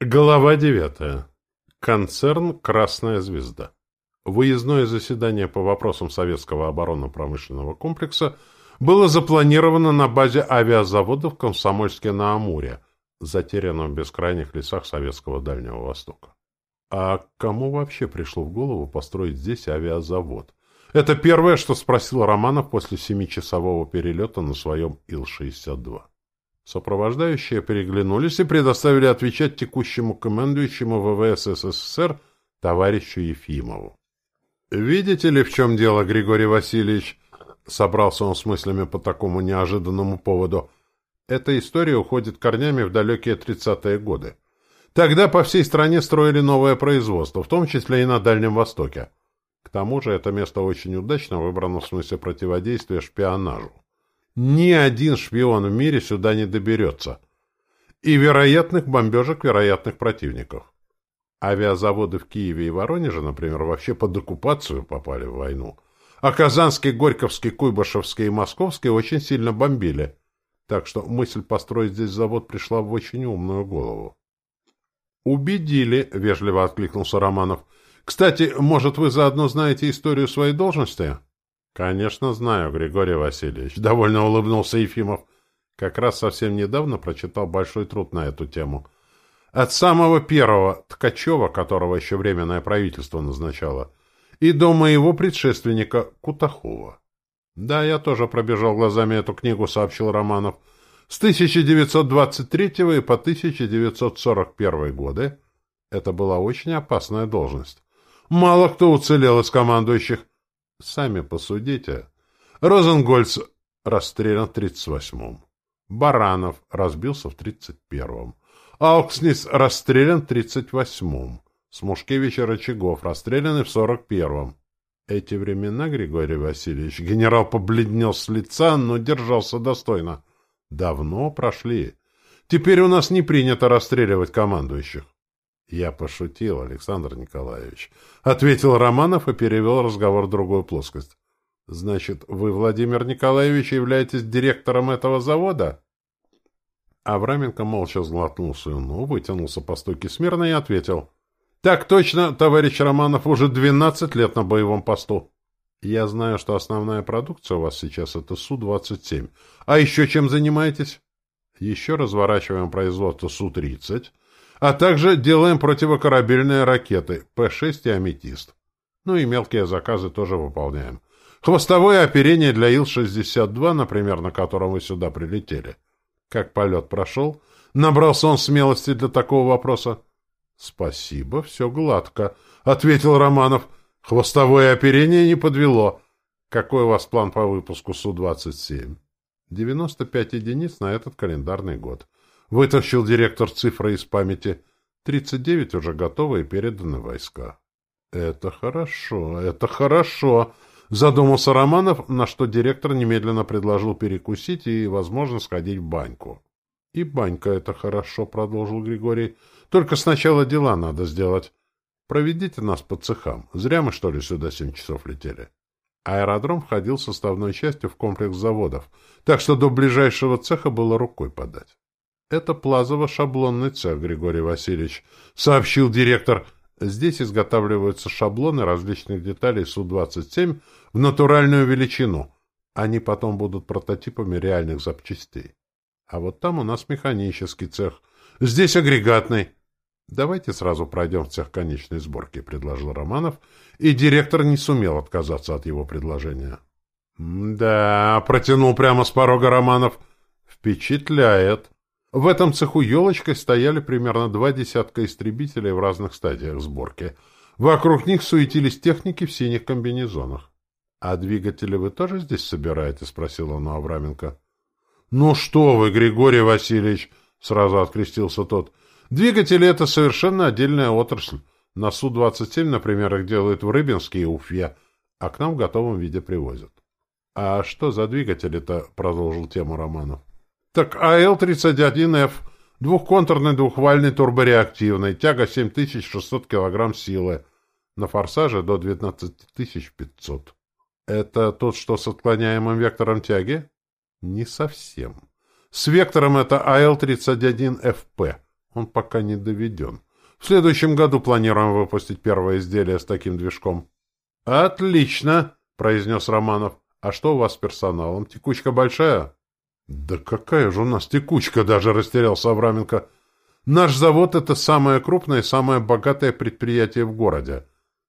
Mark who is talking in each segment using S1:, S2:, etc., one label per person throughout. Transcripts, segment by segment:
S1: Глава девятая. Концерн «Красная звезда». Выездное заседание по вопросам советского оборонно-промышленного комплекса было запланировано на базе авиазавода в Комсомольске-на-Амуре, затерянном в бескрайних лесах советского Дальнего Востока. А кому вообще пришло в голову построить здесь авиазавод? Это первое, что спросил Романов после семичасового перелета на своем Ил-62. Сопровождающие переглянулись и предоставили отвечать текущему командующему ВВС СССР товарищу Ефимову. «Видите ли, в чем дело, Григорий Васильевич?» Собрался он с мыслями по такому неожиданному поводу. «Эта история уходит корнями в далекие тридцатые годы. Тогда по всей стране строили новое производство, в том числе и на Дальнем Востоке. К тому же это место очень удачно выбрано в смысле противодействия шпионажу. Ни один шпион в мире сюда не доберется. И вероятных бомбежек вероятных противников. Авиазаводы в Киеве и Воронеже, например, вообще под оккупацию попали в войну. А Казанский, Горьковский, Куйбышевский и Московский очень сильно бомбили. Так что мысль построить здесь завод пришла в очень умную голову. «Убедили», — вежливо откликнулся Романов. «Кстати, может, вы заодно знаете историю своей должности?» «Конечно знаю, Григорий Васильевич», — довольно улыбнулся Ефимов. Как раз совсем недавно прочитал большой труд на эту тему. От самого первого Ткачева, которого еще Временное правительство назначало, и до моего предшественника Кутахова. «Да, я тоже пробежал глазами эту книгу», — сообщил Романов. «С 1923 и по 1941 годы это была очень опасная должность. Мало кто уцелел из командующих. Сами посудите. Розенгольц расстрелян в 38-м. Баранов разбился в 31-м. Аукснис расстрелян в 38-м. Смушкевич и Рычагов расстреляны в 41-м. Эти времена, Григорий Васильевич, генерал побледнел с лица, но держался достойно. Давно прошли. Теперь у нас не принято расстреливать командующих. «Я пошутил, Александр Николаевич», — ответил Романов и перевел разговор в другую плоскость. «Значит, вы, Владимир Николаевич, являетесь директором этого завода?» Авраменко молча сглотнул слюну, вытянулся по стойке смирно и ответил. «Так точно, товарищ Романов, уже двенадцать лет на боевом посту. Я знаю, что основная продукция у вас сейчас — это Су-27. А еще чем занимаетесь?» «Еще разворачиваем производство Су-30» а также делаем противокорабельные ракеты П-6 и Аметист. Ну и мелкие заказы тоже выполняем. Хвостовое оперение для Ил-62, например, на котором вы сюда прилетели. Как полет прошел? Набрался он смелости для такого вопроса? — Спасибо, все гладко, — ответил Романов. — Хвостовое оперение не подвело. Какой у вас план по выпуску Су-27? — 95 единиц на этот календарный год. Вытащил директор цифры из памяти. Тридцать девять уже готовы и переданы войска. Это хорошо, это хорошо, задумался Романов, на что директор немедленно предложил перекусить и, возможно, сходить в баньку. И банька это хорошо, продолжил Григорий. Только сначала дела надо сделать. Проведите нас по цехам. Зря мы, что ли, сюда семь часов летели. Аэродром входил составной частью в комплекс заводов, так что до ближайшего цеха было рукой подать. «Это плазово-шаблонный цех, Григорий Васильевич», — сообщил директор. «Здесь изготавливаются шаблоны различных деталей Су-27 в натуральную величину. Они потом будут прототипами реальных запчастей. А вот там у нас механический цех. Здесь агрегатный». «Давайте сразу пройдем в цех конечной сборки», — предложил Романов, и директор не сумел отказаться от его предложения. «Да», — протянул прямо с порога Романов, — «впечатляет». В этом цеху елочкой стояли примерно два десятка истребителей в разных стадиях сборки. Вокруг них суетились техники в синих комбинезонах. — А двигатели вы тоже здесь собираете? — спросил он Авраменко. — Ну что вы, Григорий Васильевич! — сразу открестился тот. — Двигатели — это совершенно отдельная отрасль. На Су-27, например, их делают в Рыбинске и Уфе, а к нам в готовом виде привозят. — А что за двигатели-то? — продолжил тему Романов. Так АЛ-31Ф, двухконтурный двухвальный турбореактивный, тяга 7600 кг силы, на форсаже до 12500. Это тот, что с отклоняемым вектором тяги? Не совсем. С вектором это АЛ-31ФП. Он пока не доведен. В следующем году планируем выпустить первое изделие с таким движком. «Отлично!» — произнес Романов. «А что у вас с персоналом? Текучка большая?» «Да какая же у нас текучка!» — даже растерялся Авраменко. «Наш завод — это самое крупное и самое богатое предприятие в городе.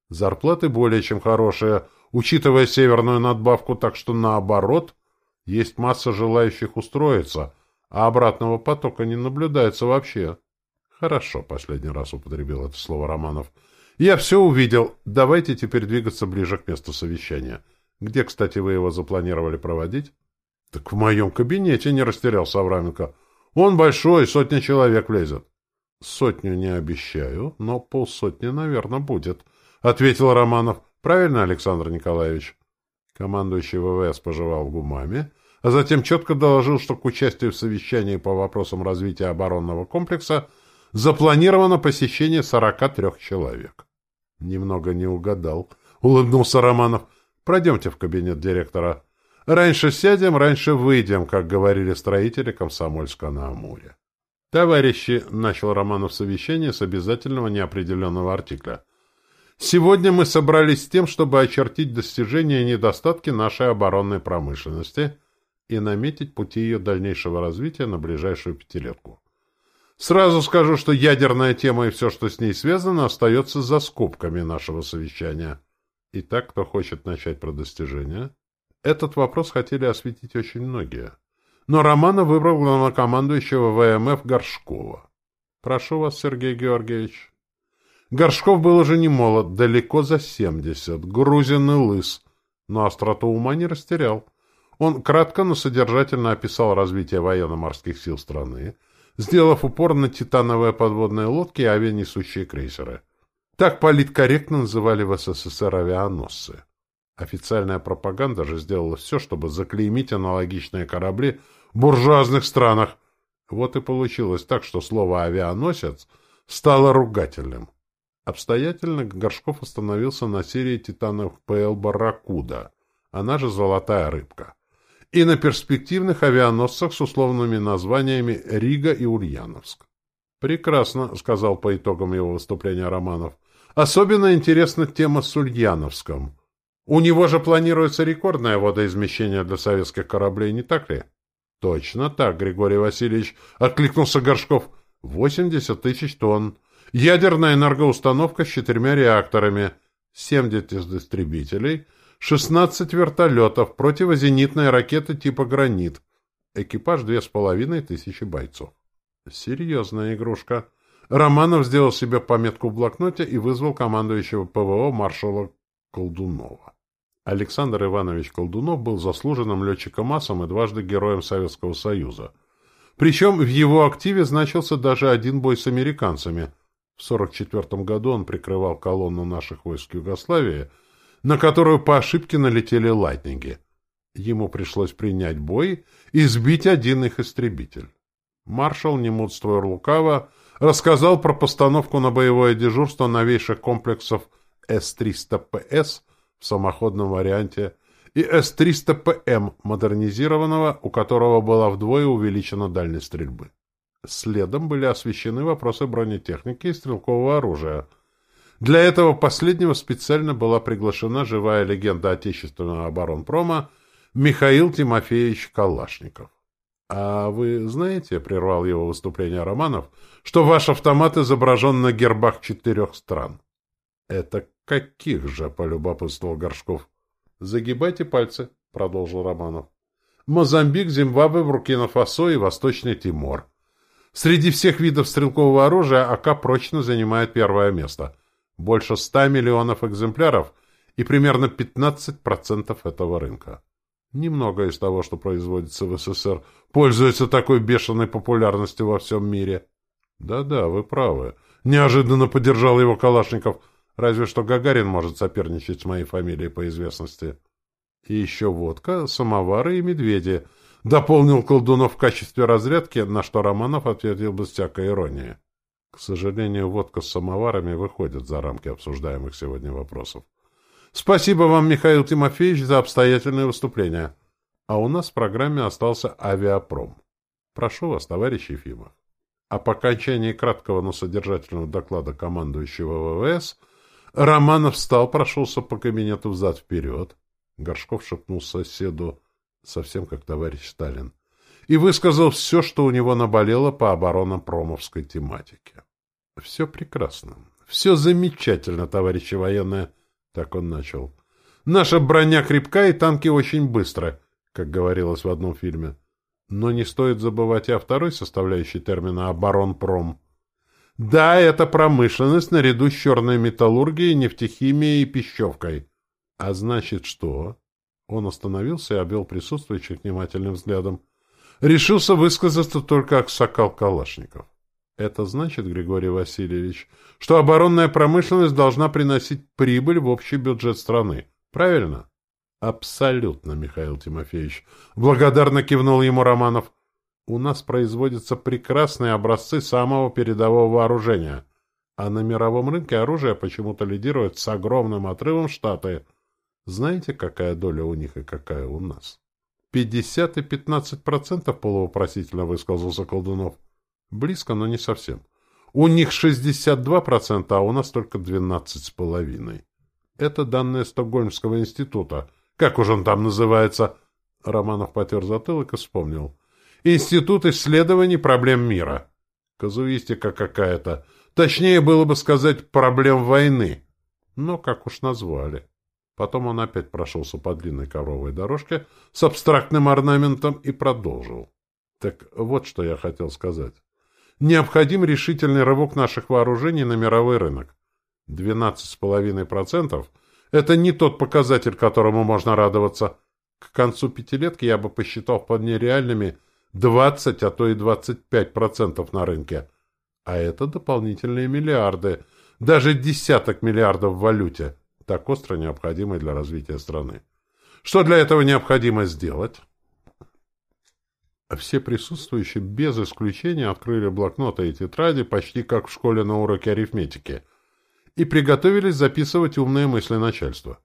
S1: Зарплаты более чем хорошие, учитывая северную надбавку, так что наоборот, есть масса желающих устроиться, а обратного потока не наблюдается вообще». «Хорошо», — последний раз употребил это слово Романов. «Я все увидел. Давайте теперь двигаться ближе к месту совещания. Где, кстати, вы его запланировали проводить?» «Так в моем кабинете не растерялся Авраменко. Он большой, сотня человек влезет». «Сотню не обещаю, но полсотни, наверное, будет», — ответил Романов. «Правильно, Александр Николаевич?» Командующий ВВС пожевал гумами, а затем четко доложил, что к участию в совещании по вопросам развития оборонного комплекса запланировано посещение 43 человек. Немного не угадал, улыбнулся Романов. Пройдемте в кабинет директора. Раньше сядем, раньше выйдем, как говорили строители Комсомольска на Амуре. Товарищи, начал Романов совещание с обязательного неопределенного артикля. Сегодня мы собрались с тем, чтобы очертить достижения и недостатки нашей оборонной промышленности и наметить пути ее дальнейшего развития на ближайшую пятилетку. Сразу скажу, что ядерная тема и все, что с ней связано, остается за скобками нашего совещания. Итак, кто хочет начать про достижения? Этот вопрос хотели осветить очень многие. Но Романов выбрал главнокомандующего ВМФ Горшкова. Прошу вас, Сергей Георгиевич. Горшков был уже не молод, далеко за семьдесят, грузин и лыс, но остроту ума не растерял. Он кратко, но содержательно описал развитие военно-морских сил страны, сделав упор на титановые подводные лодки и авианесущие крейсеры. Так политкорректно называли в СССР авианосцы. Официальная пропаганда же сделала все, чтобы заклеймить аналогичные корабли в буржуазных странах. Вот и получилось так, что слово «авианосец» стало ругательным. Обстоятельно Горшков остановился на серии титанов ПЛ «Барракуда», она же «Золотая рыбка» и на перспективных авианосцах с условными названиями «Рига» и «Ульяновск». «Прекрасно», — сказал по итогам его выступления Романов. «Особенно интересна тема с Ульяновском. У него же планируется рекордное водоизмещение для советских кораблей, не так ли?» «Точно так, Григорий Васильевич», — откликнулся Горшков. «Восемьдесят тысяч тонн. Ядерная энергоустановка с четырьмя реакторами, семьдесят истребителей — 16 вертолетов, противозенитная ракета типа «Гранит». Экипаж две с половиной тысячи бойцов. Серьезная игрушка. Романов сделал себе пометку в блокноте и вызвал командующего ПВО маршала Колдунова. Александр Иванович Колдунов был заслуженным летчиком-асом и дважды героем Советского Союза. Причем в его активе значился даже один бой с американцами. В 1944 году он прикрывал колонну наших войск Югославии – на которую по ошибке налетели лайтнинги. Ему пришлось принять бой и сбить один их истребитель. Маршал, не мудствуя лукаво, рассказал про постановку на боевое дежурство новейших комплексов С-300ПС в самоходном варианте и С-300ПМ модернизированного, у которого была вдвое увеличена дальность стрельбы. Следом были освещены вопросы бронетехники и стрелкового оружия – для этого последнего специально была приглашена живая легенда отечественного оборонпрома Михаил Тимофеевич Калашников. «А вы знаете, — прервал его выступление Романов, — что ваш автомат изображен на гербах четырех стран?» «Это каких же?» — полюбопытствовал Горшков. «Загибайте пальцы», — продолжил Романов. «Мозамбик, Зимбабве, Буркина-Фасо и Восточный Тимор. Среди всех видов стрелкового оружия АК прочно занимает первое место больше 100 миллионов экземпляров и примерно 15% этого рынка. Немного из того, что производится в СССР, пользуется такой бешеной популярностью во всем мире. Да-да, вы правы. Неожиданно поддержал его Калашников. Разве что Гагарин может соперничать с моей фамилией по известности. И еще водка, самовары и медведи. Дополнил Колдунов в качестве разрядки, на что Романов ответил без всякой иронии. К сожалению, водка с самоварами выходит за рамки обсуждаемых сегодня вопросов. Спасибо вам, Михаил Тимофеевич, за обстоятельное выступление. А у нас в программе остался авиапром. Прошу вас, товарищ Ефимов. А по окончании краткого, но содержательного доклада командующего ВВС Романов встал, прошелся по кабинету взад-вперед. Горшков шепнул соседу, совсем как товарищ Сталин, и высказал все, что у него наболело по оборонно-промовской тематике. Все прекрасно. Все замечательно, товарищи военные. Так он начал. Наша броня крепка и танки очень быстро, как говорилось в одном фильме. Но не стоит забывать и о второй составляющей термина «оборонпром». Да, это промышленность наряду с черной металлургией, нефтехимией и пищевкой. А значит, что? Он остановился и обвел присутствующих внимательным взглядом. Решился высказаться только Аксакал Калашников. Это значит, Григорий Васильевич, что оборонная промышленность должна приносить прибыль в общий бюджет страны. Правильно? Абсолютно, Михаил Тимофеевич. Благодарно кивнул ему Романов. У нас производятся прекрасные образцы самого передового вооружения. А на мировом рынке оружие почему-то лидирует с огромным отрывом Штаты. Знаете, какая доля у них и какая у нас? Пятьдесят и пятнадцать процентов полувопросительно высказался Колдунов. Близко, но не совсем. У них 62%, а у нас только 12,5%. Это данные Стокгольмского института. Как уж он там называется? Романов потер затылок и вспомнил. Институт исследований проблем мира. Казуистика какая-то. Точнее было бы сказать проблем войны. Но как уж назвали. Потом он опять прошелся по длинной коровой дорожке с абстрактным орнаментом и продолжил. Так вот, что я хотел сказать необходим решительный рывок наших вооружений на мировой рынок. 12,5% – это не тот показатель, которому можно радоваться. К концу пятилетки я бы посчитал вполне реальными 20, а то и 25% на рынке. А это дополнительные миллиарды, даже десяток миллиардов в валюте, так остро необходимой для развития страны. Что для этого необходимо сделать? Все присутствующие без исключения открыли блокноты и тетради почти как в школе на уроке арифметики и приготовились записывать умные мысли начальства.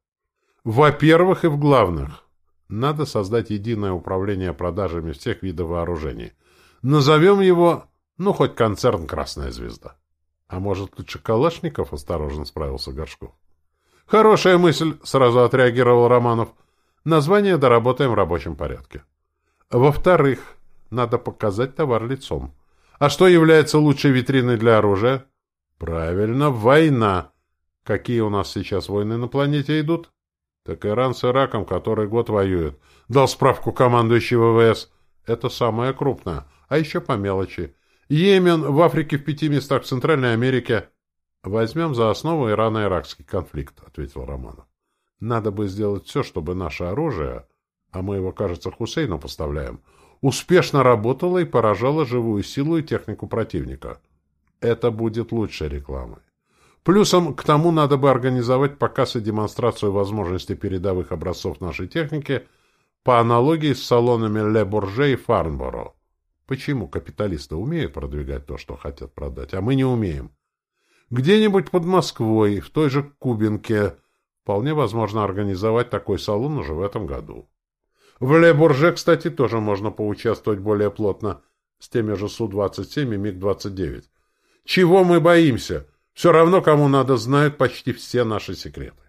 S1: Во-первых и в главных, надо создать единое управление продажами всех видов вооружений. Назовем его, ну, хоть концерн «Красная звезда». А может, лучше Калашников, осторожно справился Горшков. Хорошая мысль, сразу отреагировал Романов. Название доработаем в рабочем порядке. Во-вторых, надо показать товар лицом. А что является лучшей витриной для оружия? Правильно, война. Какие у нас сейчас войны на планете идут? Так Иран с Ираком, который год воюет. Дал справку командующий ВВС. Это самое крупное. А еще по мелочи. Йемен, в Африке в пяти местах в Центральной Америке. Возьмем за основу Ирано-Иракский конфликт, ответил Романов. Надо бы сделать все, чтобы наше оружие а мы его, кажется, Хусейну поставляем, успешно работала и поражала живую силу и технику противника. Это будет лучшей рекламой. Плюсом к тому надо бы организовать показ и демонстрацию возможностей передовых образцов нашей техники по аналогии с салонами Ле Бурже и Фарнборо. Почему капиталисты умеют продвигать то, что хотят продать, а мы не умеем? Где-нибудь под Москвой, в той же Кубинке, вполне возможно организовать такой салон уже в этом году. В Ле-Бурже, кстати, тоже можно поучаствовать более плотно, с теми же Су-27 и МиГ-29. Чего мы боимся? Все равно, кому надо, знают почти все наши секреты.